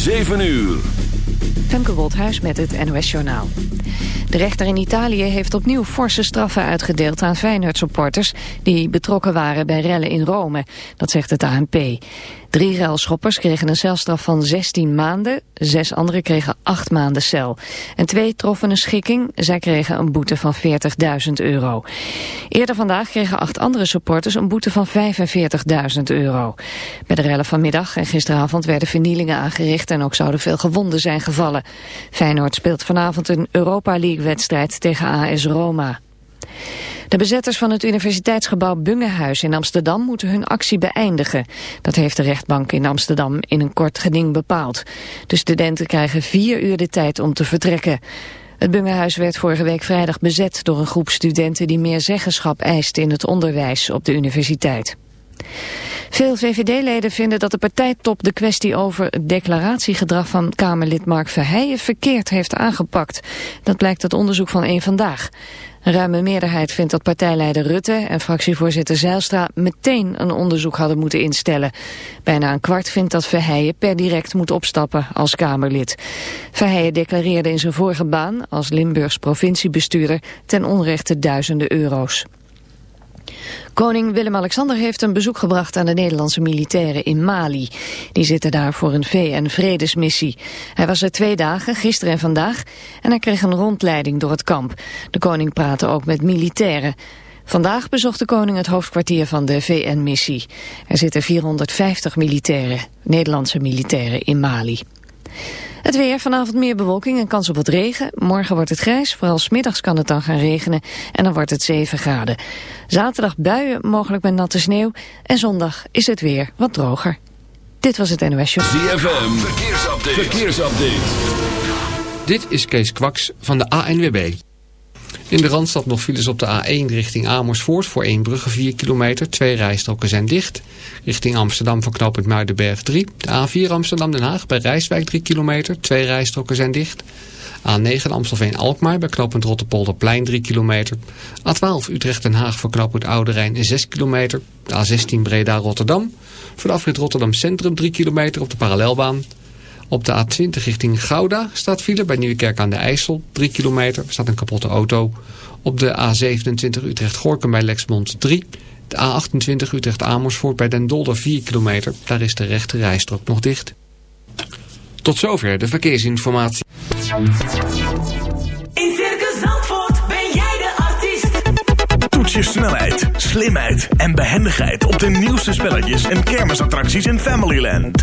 7 uur. Femke Woldhuis met het NOS Journaal. De rechter in Italië heeft opnieuw forse straffen uitgedeeld aan Feyenoord-supporters... die betrokken waren bij rellen in Rome, dat zegt het ANP. Drie ruilschoppers kregen een celstraf van 16 maanden, zes anderen kregen 8 maanden cel. En twee troffen een schikking, zij kregen een boete van 40.000 euro. Eerder vandaag kregen acht andere supporters een boete van 45.000 euro. Bij de rellen vanmiddag en gisteravond werden vernielingen aangericht en ook zouden veel gewonden zijn gevallen. Feyenoord speelt vanavond een Europa League-wedstrijd tegen AS Roma. De bezetters van het universiteitsgebouw Bungehuis in Amsterdam moeten hun actie beëindigen. Dat heeft de rechtbank in Amsterdam in een kort geding bepaald. De studenten krijgen vier uur de tijd om te vertrekken. Het Bungehuis werd vorige week vrijdag bezet door een groep studenten die meer zeggenschap eist in het onderwijs op de universiteit. Veel VVD-leden vinden dat de partijtop de kwestie over het declaratiegedrag van Kamerlid Mark Verheijen verkeerd heeft aangepakt. Dat blijkt uit onderzoek van één Vandaag. Een ruime meerderheid vindt dat partijleider Rutte en fractievoorzitter Zijlstra meteen een onderzoek hadden moeten instellen. Bijna een kwart vindt dat Verheijen per direct moet opstappen als Kamerlid. Verheijen declareerde in zijn vorige baan als Limburgs provinciebestuurder ten onrechte duizenden euro's. Koning Willem-Alexander heeft een bezoek gebracht aan de Nederlandse militairen in Mali. Die zitten daar voor een VN-vredesmissie. Hij was er twee dagen, gisteren en vandaag, en hij kreeg een rondleiding door het kamp. De koning praatte ook met militairen. Vandaag bezocht de koning het hoofdkwartier van de VN-missie. Er zitten 450 militairen, Nederlandse militairen in Mali. Het weer, vanavond meer bewolking en kans op wat regen. Morgen wordt het grijs, vooral smiddags kan het dan gaan regenen en dan wordt het 7 graden. Zaterdag buien, mogelijk met natte sneeuw. En zondag is het weer wat droger. Dit was het NOS Show. ZFM, verkeersupdate. verkeersupdate. Dit is Kees Kwaks van de ANWB. In de Randstad nog files op de A1 richting Amersfoort voor 1 brugge 4 kilometer. Twee rijstroken zijn dicht. Richting Amsterdam voor knooppunt Muidenberg 3. De A4 Amsterdam-Den Haag bij Rijswijk 3 kilometer. Twee rijstroken zijn dicht. A9 Amstelveen-Alkmaar bij knooppunt Rotterpolderplein 3 kilometer. A12 Utrecht-Den Haag voor knooppunt Oude Rijn 6 kilometer. De A16 Breda-Rotterdam. Voor de Rotterdam Centrum 3 kilometer op de parallelbaan. Op de A20 richting Gouda staat file bij Nieuwekerk aan de IJssel. 3 kilometer, staat een kapotte auto. Op de A27 Utrecht-Gorkum bij Lexmond 3. De A28 Utrecht-Amersfoort bij Den Dolder 4 kilometer. Daar is de rechte rijstrook nog dicht. Tot zover de verkeersinformatie. In Circus Zandvoort ben jij de artiest. Toets je snelheid, slimheid en behendigheid op de nieuwste spelletjes en kermisattracties in Familyland.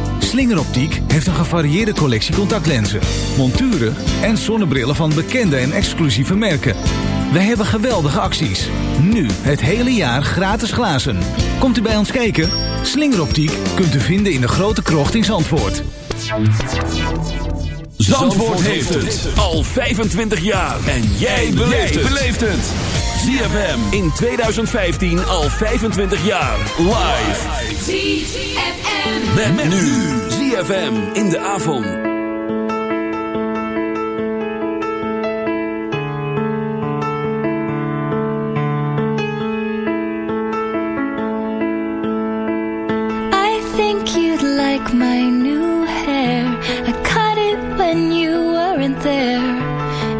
Slingeroptiek heeft een gevarieerde collectie contactlenzen, monturen en zonnebrillen van bekende en exclusieve merken. Wij hebben geweldige acties. Nu het hele jaar gratis glazen. Komt u bij ons kijken? Slingeroptiek kunt u vinden in de grote krocht in Zandvoort. Zandvoort heeft het al 25 jaar. En jij beleeft het. ZFM in 2015 al 25 jaar. Live. ZFM. Met, met nu. ZFM in de avond. I think you'd like my new hair. I cut it when you weren't there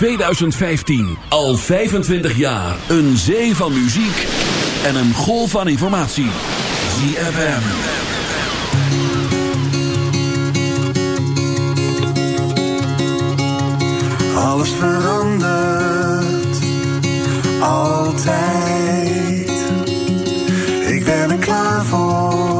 2015. Al 25 jaar. Een zee van muziek en een golf van informatie. ZFM. Alles verandert. Altijd. Ik ben er klaar voor.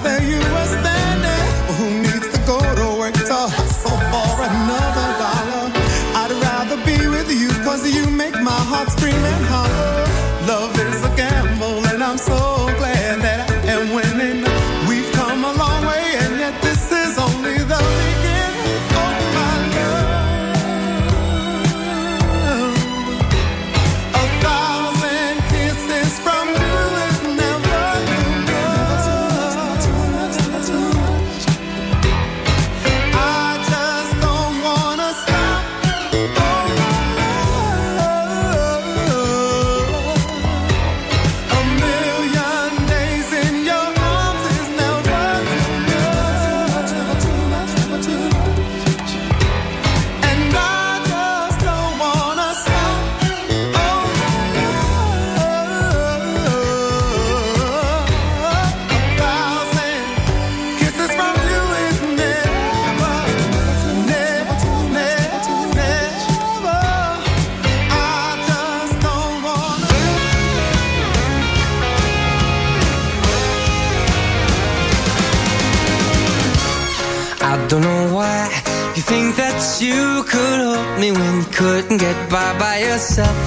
by by yourself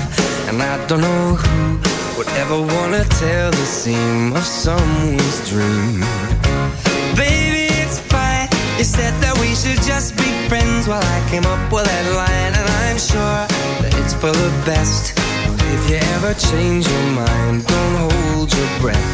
And I don't know who would ever wanna tell the seam of someone's dream. Baby, it's fine. You said that we should just be friends. While well, I came up with that line And I'm sure that it's for the best. But if you ever change your mind Don't hold your breath.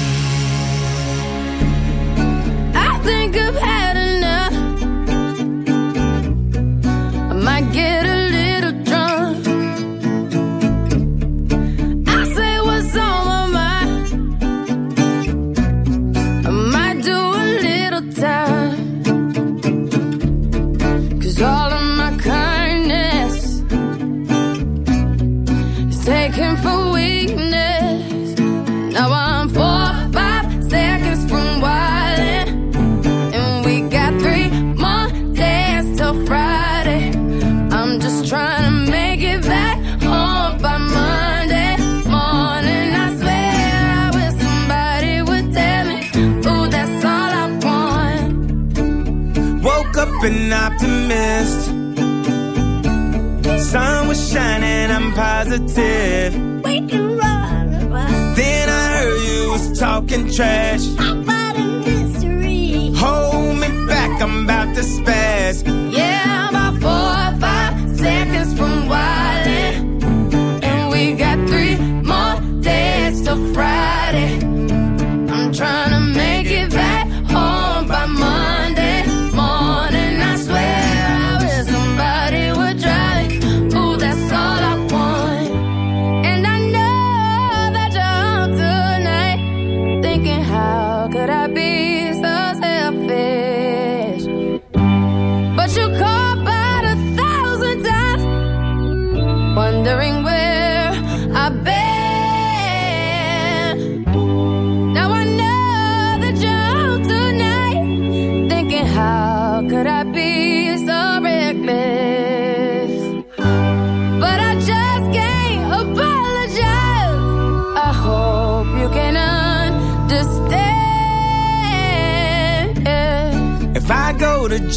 an optimist. Sun was shining, I'm positive. Then I heard you was talking trash.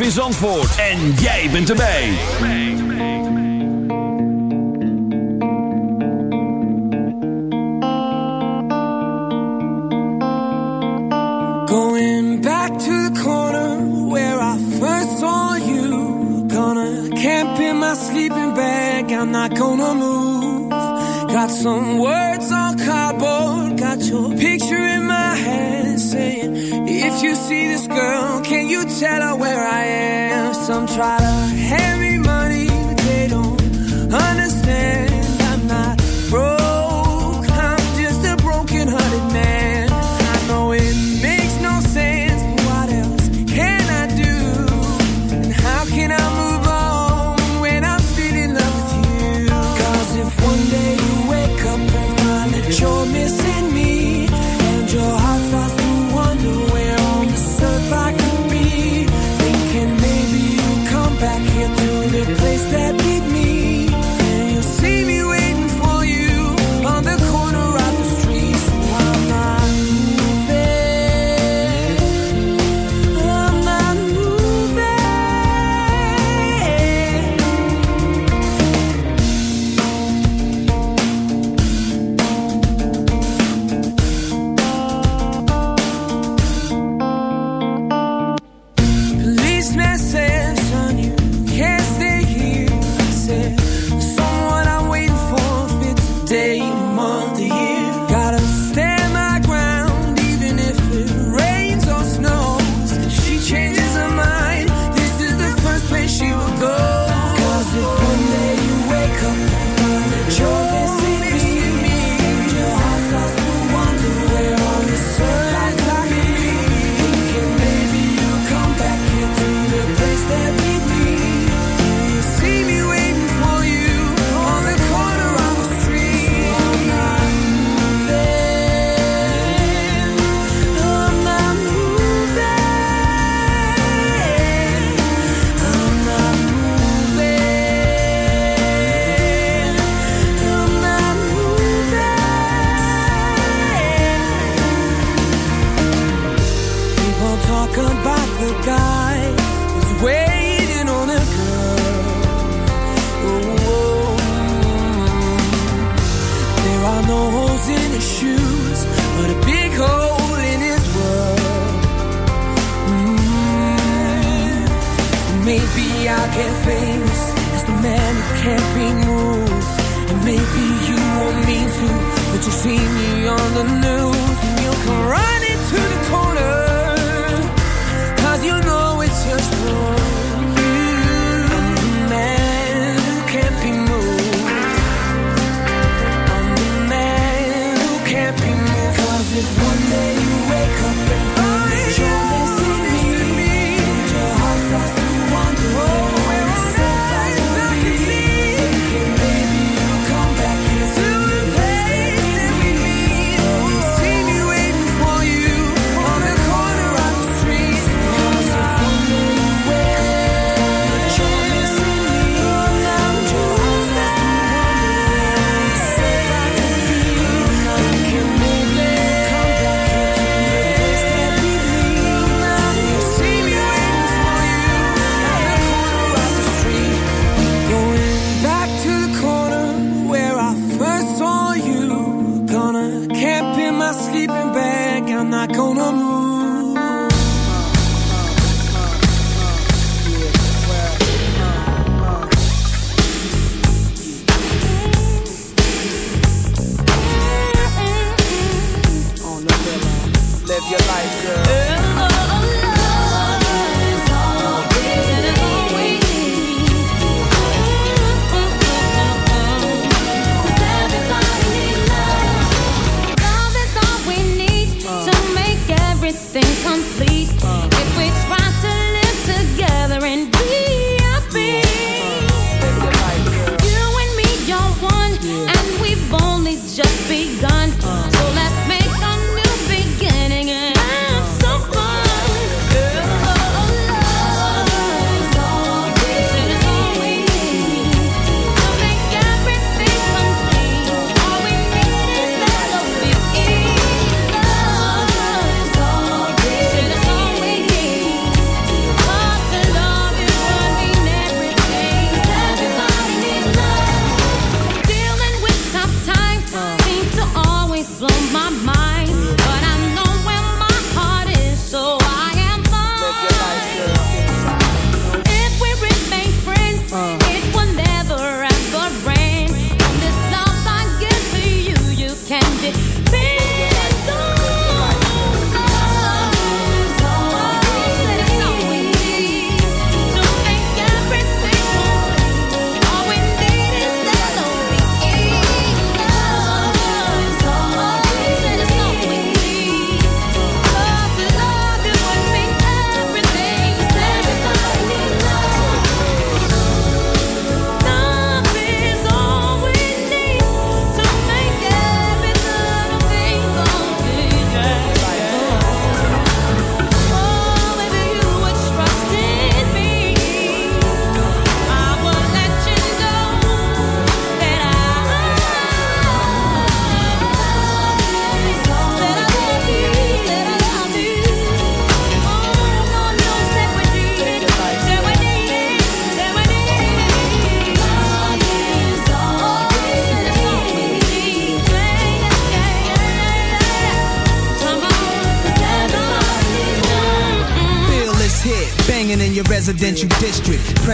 live in Zandvoort. En jij bent erbij. Going back to the corner where I first saw you. Gonna camp in my sleeping bag. I'm not gonna move. Got some words on cardboard. Got your picture in my hand saying, if you see this girl, can you tell her where I am? Some try to hand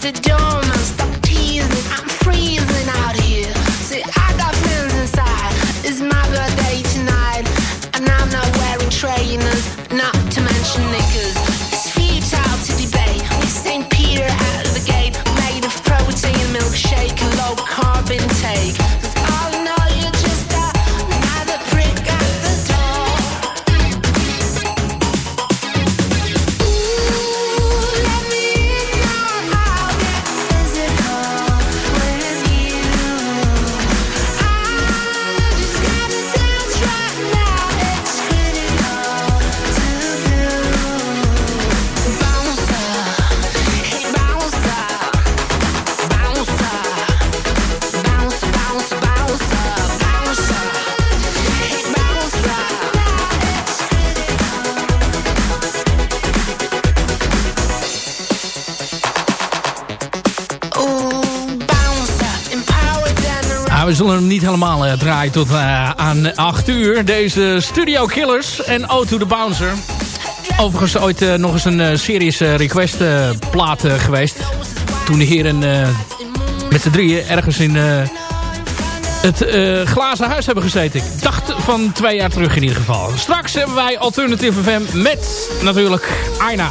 the door draaien tot eh, aan 8 uur. Deze Studio Killers en O the Bouncer. Overigens ooit eh, nog eens een eh, request plaat geweest. Toen de heren met z'n drieën ergens in het glazen huis hebben gezeten. Ik dacht van twee jaar terug in ieder geval. Straks hebben wij Alternative FM met natuurlijk Aina.